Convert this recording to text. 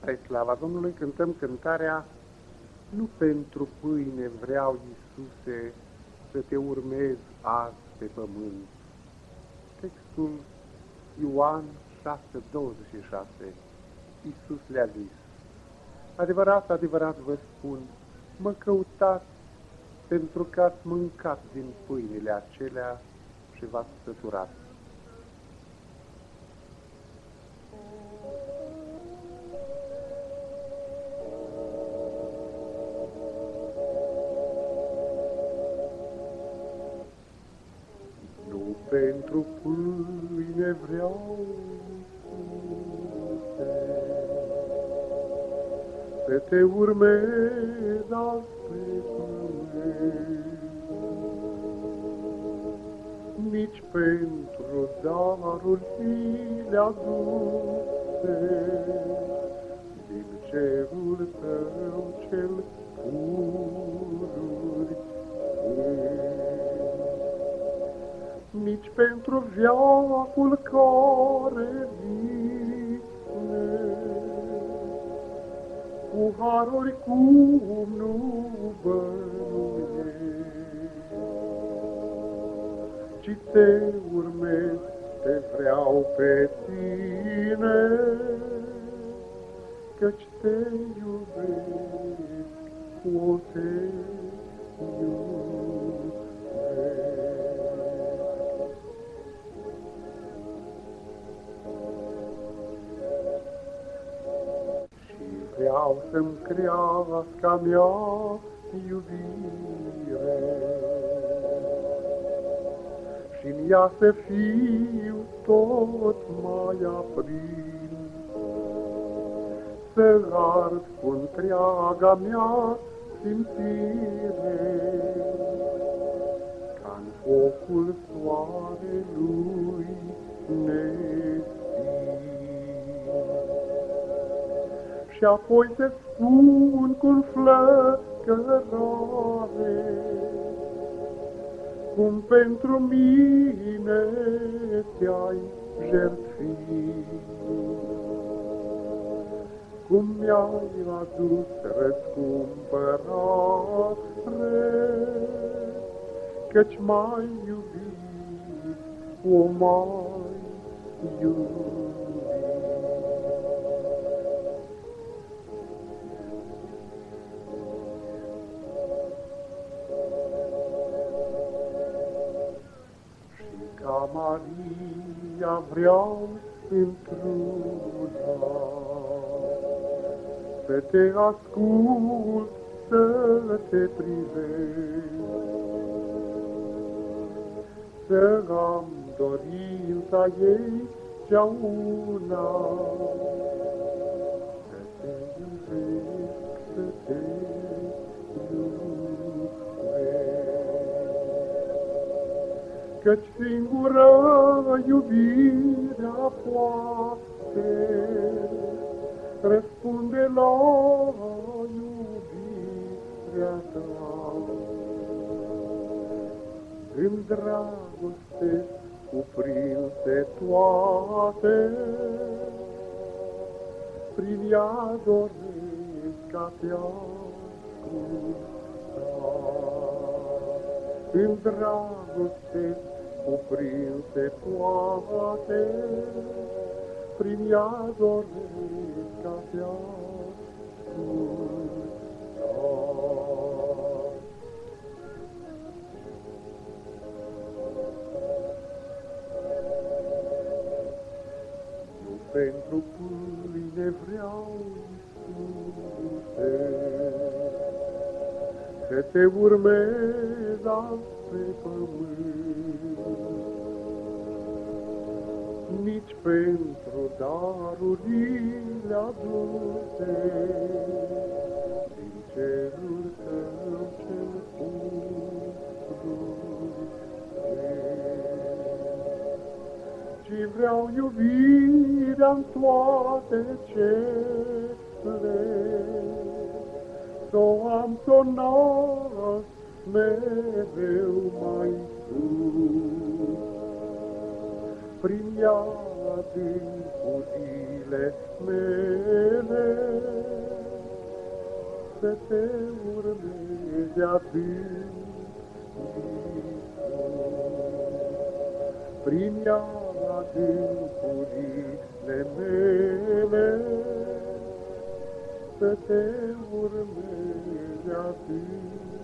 Spre slava Domnului cântăm cântarea Nu pentru pâine vreau, Iisuse, să te urmez azi pe pământ. Textul Ioan 6:26 Iisus le-a zis, Adevărat, adevărat vă spun, mă căutați pentru că ați mâncat din pâinile acelea și v-ați săturat. Pentru pâine vreau să te urmez pe nici pentru darul zile aduse din cerul pentru viacul care vine cu haruri cum nu bănuiești. Ci te urmez, te vreau pe tine, căci te iubesc, vreau să-mi crească mea iubire, și în ea să fiu tot mai aprins. Să ard cu întreaga mea simțire, ca în focul soarelui nestins. Și apoi să spun cu flăcărare, cum pentru mine te-ai jertfit. Cum mi-ai adus răscumpărare, Căci mai iubit, o mai iubit. Maria vreau într-una să te ascult, să te privești, să am dorința ei cea una, Căci singură iubirea poate răspunde la iubirea ta. În dragoste cuprinse toate, prin ea doresc ca te În dragoste cuprinse toate, prin ea doresc ca te Nu pentru pâine vreau, Iisuse, să te urmez pe pământ nici pentru darurile aduse din cerul tău cel ci vreau iubirea-n toate cele, s-o am, s-o nasc mereu mai sus. Prin ea din puțin căile mele, să te urmeze adânc, Prin ea adâncurile mele, să te urmeze adânc.